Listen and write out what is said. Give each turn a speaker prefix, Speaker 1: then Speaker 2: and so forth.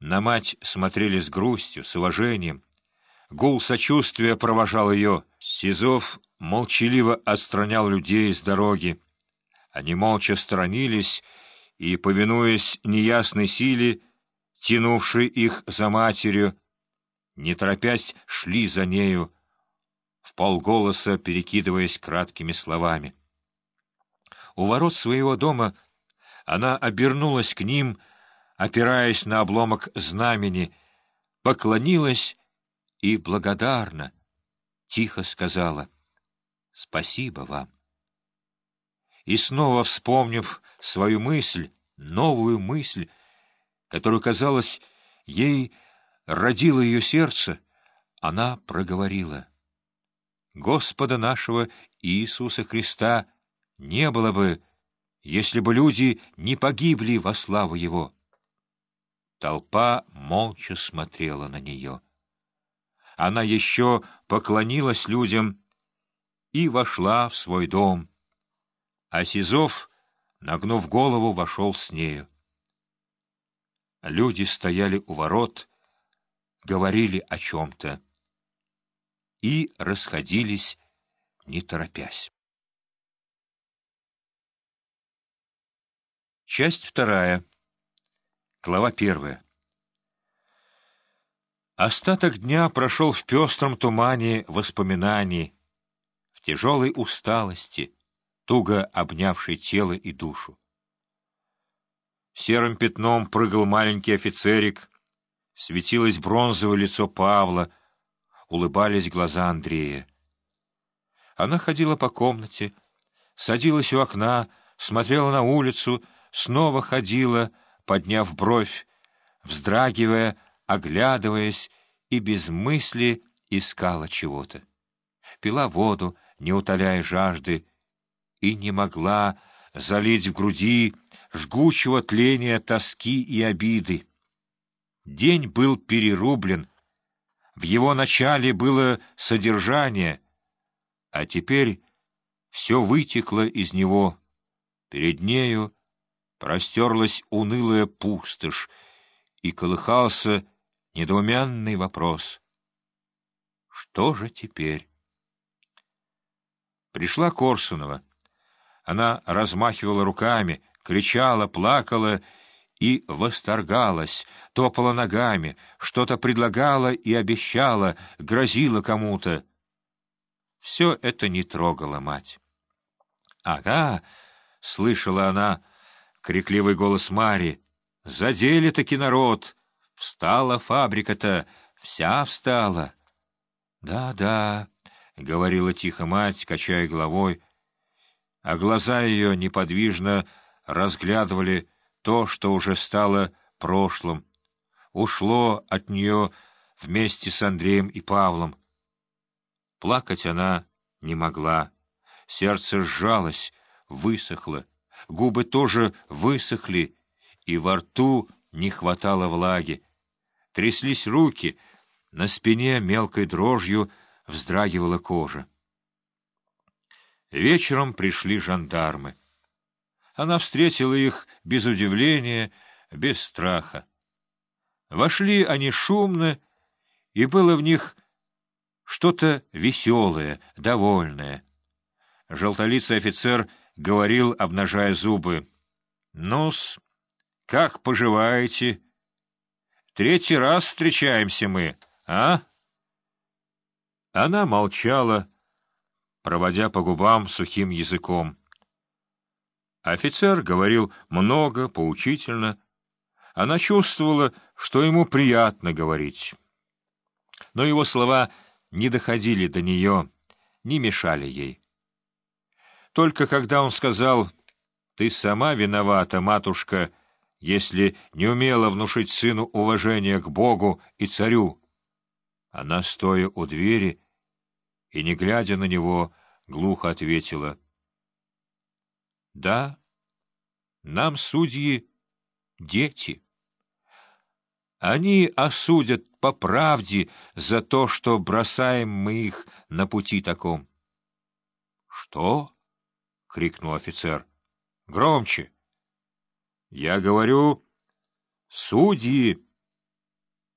Speaker 1: На мать смотрели с грустью, с уважением. Гул сочувствия провожал ее. Сизов молчаливо отстранял людей с дороги. Они молча сторонились и, повинуясь неясной силе, тянувшей их за матерью, не торопясь, шли за нею, в полголоса перекидываясь краткими словами. У ворот своего дома она обернулась к ним, опираясь на обломок знамени, поклонилась и благодарно, тихо сказала «Спасибо вам». И снова вспомнив свою мысль, новую мысль, которую, казалось, ей родило ее сердце, она проговорила. «Господа нашего Иисуса Христа не было бы, если бы люди не погибли во славу Его». Толпа молча смотрела на нее. Она еще поклонилась людям и вошла в свой дом, а Сизов, нагнув голову, вошел с нею. Люди стояли у ворот, говорили о чем-то и расходились, не торопясь. Часть вторая. Глава первая. Остаток дня прошел в пестром тумане воспоминаний, в тяжелой усталости, туго обнявшей тело и душу. Серым пятном прыгал маленький офицерик, светилось бронзовое лицо Павла, улыбались глаза Андрея. Она ходила по комнате, садилась у окна, смотрела на улицу, снова ходила, подняв бровь, вздрагивая, оглядываясь и без мысли искала чего-то. Пила воду, не утоляя жажды, и не могла залить в груди жгучего тления тоски и обиды. День был перерублен, в его начале было содержание, а теперь все вытекло из него. Перед нею простерлась унылая пустошь, и колыхался недоумянный вопрос. Что же теперь? Пришла Корсунова. Она размахивала руками, кричала, плакала и восторгалась, топала ногами, что-то предлагала и обещала, грозила кому-то. Все это не трогало мать. — Ага! — слышала она крикливый голос Мари. — Задели-таки народ! Встала фабрика-то, вся встала. Да, — Да-да, — говорила тихо мать, качая головой, а глаза ее неподвижно разглядывали то, что уже стало прошлым, ушло от нее вместе с Андреем и Павлом. Плакать она не могла, сердце сжалось, высохло, губы тоже высохли, и во рту не хватало влаги. Тряслись руки, на спине мелкой дрожью вздрагивала кожа. Вечером пришли жандармы. Она встретила их без удивления, без страха. Вошли они шумно, и было в них что-то веселое, довольное. Желтолицый офицер говорил, обнажая зубы. — Ну-с, как поживаете? Третий раз встречаемся мы, а? Она молчала, проводя по губам сухим языком. Офицер говорил много, поучительно. Она чувствовала, что ему приятно говорить. Но его слова не доходили до нее, не мешали ей. Только когда он сказал «Ты сама виновата, матушка», если не умела внушить сыну уважение к Богу и царю, она, стоя у двери и, не глядя на него, глухо ответила — да, нам судьи — дети. Они осудят по правде за то, что бросаем мы их на пути таком. — Что? — крикнул офицер. — Громче. — Я говорю, судьи